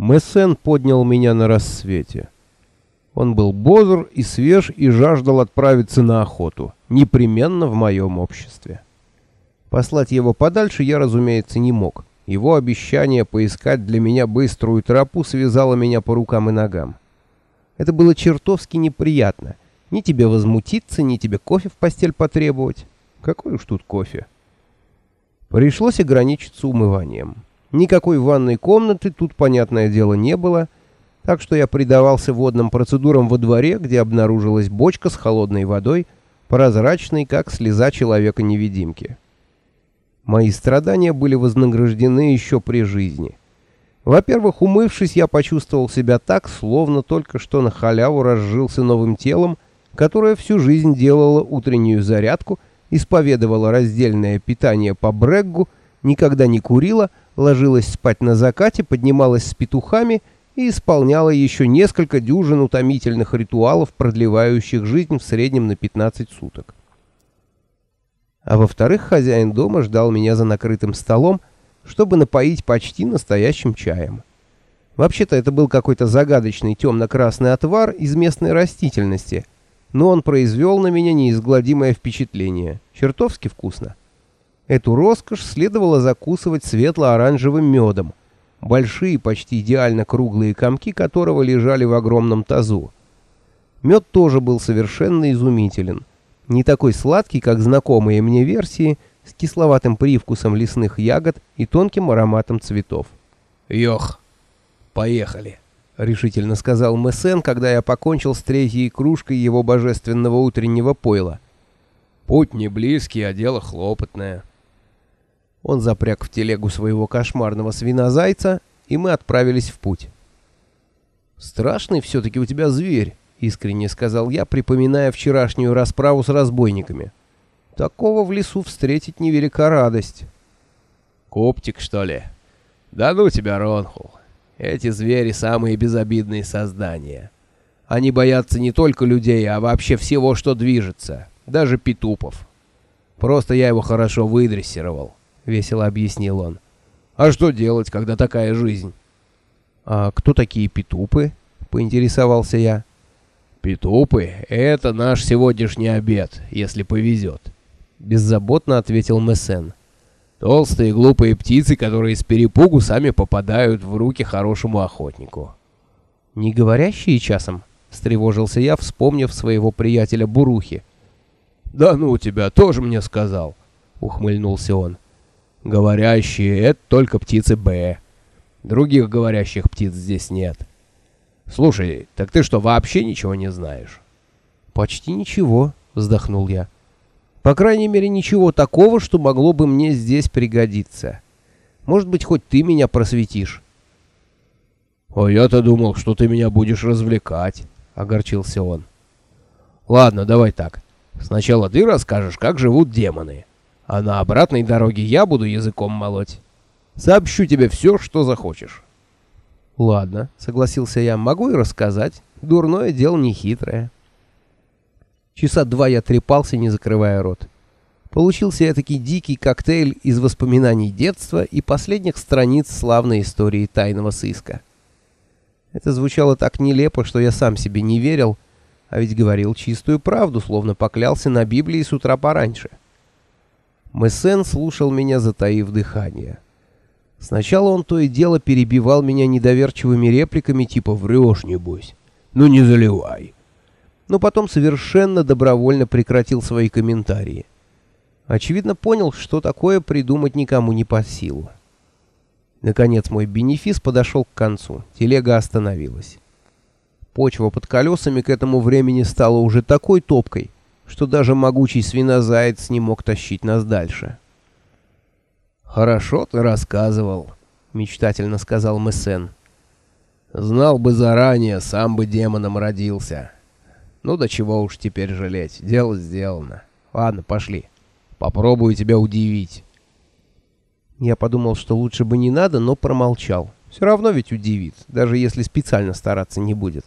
Мессен поднял меня на рассвете. Он был бодр и свеж и жаждал отправиться на охоту, непременно в моем обществе. Послать его подальше я, разумеется, не мог. Его обещание поискать для меня быструю тропу связало меня по рукам и ногам. Это было чертовски неприятно. Ни тебе возмутиться, ни тебе кофе в постель потребовать. Какой уж тут кофе. Пришлось ограничиться умыванием. Никакой ванной комнаты тут, понятное дело, не было, так что я предавался водным процедурам во дворе, где обнаружилась бочка с холодной водой, прозрачной, как слеза человека-невидимки. Мои страдания были вознаграждены еще при жизни. Во-первых, умывшись, я почувствовал себя так, словно только что на халяву разжился новым телом, которое всю жизнь делало утреннюю зарядку, исповедовало раздельное питание по бреггу, никогда не курила, ложилась спать на закате, поднималась с петухами и исполняла еще несколько дюжин утомительных ритуалов, продлевающих жизнь в среднем на 15 суток. А во-вторых, хозяин дома ждал меня за накрытым столом, чтобы напоить почти настоящим чаем. Вообще-то это был какой-то загадочный темно-красный отвар из местной растительности, но он произвел на меня неизгладимое впечатление. Чертовски вкусно. Эту роскошь следовало закусывать светло-оранжевым медом, большие, почти идеально круглые комки которого лежали в огромном тазу. Мед тоже был совершенно изумителен. Не такой сладкий, как знакомые мне версии, с кисловатым привкусом лесных ягод и тонким ароматом цветов. «Йох, поехали!» — решительно сказал Мессен, когда я покончил с третьей кружкой его божественного утреннего пойла. «Путь не близкий, а дело хлопотное». Он запряг в телегу своего кошмарного свинозайца, и мы отправились в путь. «Страшный все-таки у тебя зверь», — искренне сказал я, припоминая вчерашнюю расправу с разбойниками. «Такого в лесу встретить невелика радость». «Коптик, что ли?» «Да ну тебя, Ронхул. Эти звери самые безобидные создания. Они боятся не только людей, а вообще всего, что движется, даже петупов. Просто я его хорошо выдрессировал». — весело объяснил он. «А что делать, когда такая жизнь?» «А кто такие петупы?» — поинтересовался я. «Петупы — это наш сегодняшний обед, если повезет», — беззаботно ответил Мессен. «Толстые глупые птицы, которые с перепугу сами попадают в руки хорошему охотнику». «Не говорящие часом?» — встревожился я, вспомнив своего приятеля Бурухи. «Да ну тебя, тоже мне сказал», — ухмыльнулся он. Говорящие — это только птицы Б. Других говорящих птиц здесь нет. Слушай, так ты что, вообще ничего не знаешь? Почти ничего, вздохнул я. По крайней мере, ничего такого, что могло бы мне здесь пригодиться. Может быть, хоть ты меня просветишь. «А я-то думал, что ты меня будешь развлекать», — огорчился он. «Ладно, давай так. Сначала ты расскажешь, как живут демоны, а на обратной дороге я буду языком молоть. Сообщу тебе все, что захочешь. Ладно, согласился я, могу и рассказать. Дурное дело не хитрое. Часа два я трепался, не закрывая рот. Получился этакий дикий коктейль из воспоминаний детства и последних страниц славной истории тайного сыска. Это звучало так нелепо, что я сам себе не верил, а ведь говорил чистую правду, словно поклялся на Библии с утра пораньше. Мессен слушал меня, затаив дыхание. Сначала он то и дело перебивал меня недоверчивыми репликами типа «врешь, небось». «Ну не заливай». Но потом совершенно добровольно прекратил свои комментарии. Очевидно, понял, что такое придумать никому не по силу. Наконец мой бенефис подошел к концу. Телега остановилась. Почва под колесами к этому времени стала уже такой топкой, что даже могучий свинозаяц не мог тащить нас дальше. «Хорошо ты рассказывал», — мечтательно сказал Мессен. «Знал бы заранее, сам бы демоном родился. Ну до чего уж теперь жалеть, дело сделано. Ладно, пошли. Попробую тебя удивить». Я подумал, что лучше бы не надо, но промолчал. Все равно ведь удивит, даже если специально стараться не будет.